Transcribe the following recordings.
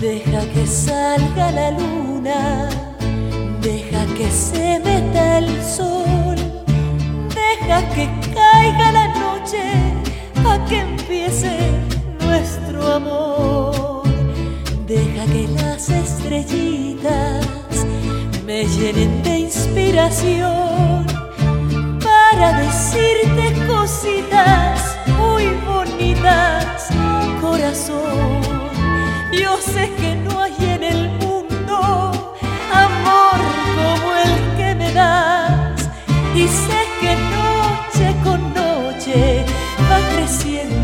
Deja que salga la luna, deja que se meta el sol, deja que caiga la noche pa' que empiece nuestro amor. Deja que las estrellitas me llenen de inspiración para decirte cositas muy bonitas, corazón. Yo sé que no hay en el mundo amor como el que me das. Y sé que noche con noche va creciendo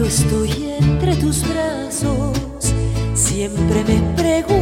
Cuando estoy entre tus brazos, siempre me pregunto